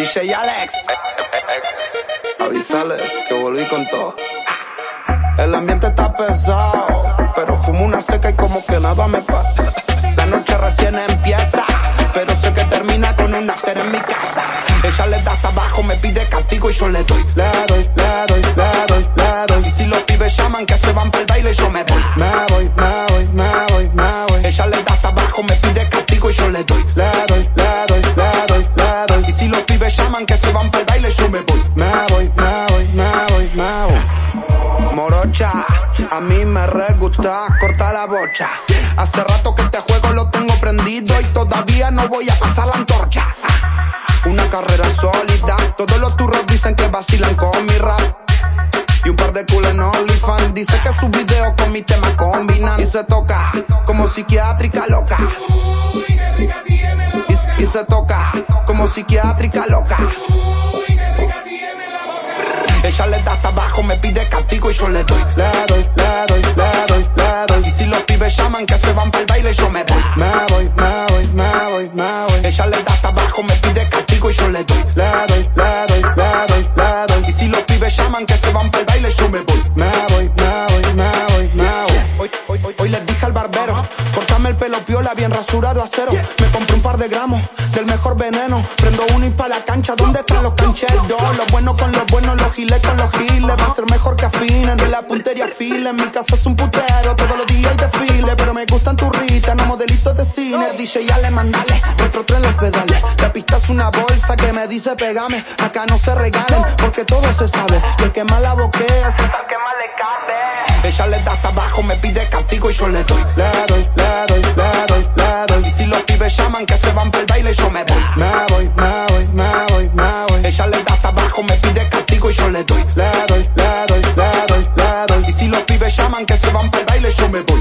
DJ Alex. Avísale que volví con todo. El ambiente está pesado, pero fumo una seca y como que nada me pasa. La noche recién empieza, pero sé que termina con un after en mi casa. Ella le da hasta abajo, me pide castigo y yo le doy, le doy, le doy, le doy, le doy. Y si los pibes llaman que se van para el baile, yo me voy, me voy, me voy, me voy, me voy. Ella le da hasta abajo, me pide pibes llaman que se van para el baile, yo me voy, me voy, me voy, me voy, me voy. Morocha, a mí me re gusta cortar la bocha. Hace rato que este juego lo tengo prendido y todavía no voy a pasar la antorcha. Una carrera sólida, todos los turros dicen que vacilan con mi rap. Y un par de culos en OnlyFans Dice que sus videos con mi tema combinan Y se toca como psiquiátrica loca y se toca como psiquiátrica loca ella le da hasta abajo, me pide castigo y yo le doy, le doy, le doy, le doy, le doy. Y si los pibes llaman que se van para el baile, yo me voy, me voy, me voy, me voy, me voy. Ella le da hasta abajo, me pide castigo y yo le doy, le doy, le doy, le doy, le doy. Y si los pibes llaman que se van para Me compré un par de gramos del mejor veneno. Prendo uno y pa' la cancha, ¿dónde están los cancheros? Lo bueno con los buenos, los giles con los giles. Va a ser mejor que afinen, de la puntería fila. En mi casa es un putero, todos los días hay desfile. Pero me gustan turristas, no modelitos de cine. DJ ya le mandale, otro tren los pedales. La pista es una bolsa que me dice pegame. Acá no se regalen, porque todo se sabe. Y el que más la boquea, el que más le cabe. Ella le da hasta abajo, me pide castigo y yo le doy. Le doy, le doy, que se van para el baile yo me voy. Me voy, me voy, me voy, me voy. Ella le da trabajo, me pide castigo y yo le doy. Le doy, le doy, le doy, le doy. Y si los pibes llaman que se van para el baile, yo me voy.